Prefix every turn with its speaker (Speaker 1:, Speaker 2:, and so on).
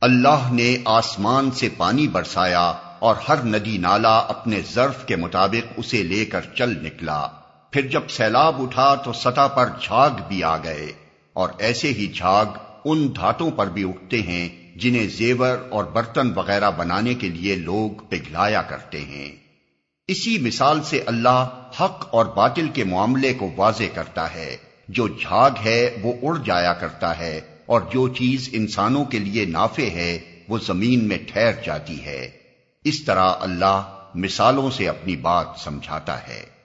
Speaker 1: اللہ نے آسمان سے پانی برسایا اور ہر ندی نالا اپنے ظرف کے مطابق اسے لے کر چل نکلا۔ پھر جب سیلاب اٹھا تو سطح پر جھاگ بھی آ گئے اور ایسے ہی جھاگ ان دھاتوں پر بھی اٹھتے ہیں جنہیں زیور اور برتن وغیرہ بنانے کے لیے لوگ پگھلایا کرتے ہیں۔ اسی مثال سے اللہ حق اور باطل کے معاملے کو واضح کرتا ہے۔ جو جھاگ ہے وہ اڑ جایا کرتا ہے۔ اور جو چیز انسانوں کے لیے نافع ہے، وہ زمین میں ٹھہر جاتی ہے۔ اس طرح اللہ مثالوں سے اپنی بات سمجھاتا ہے۔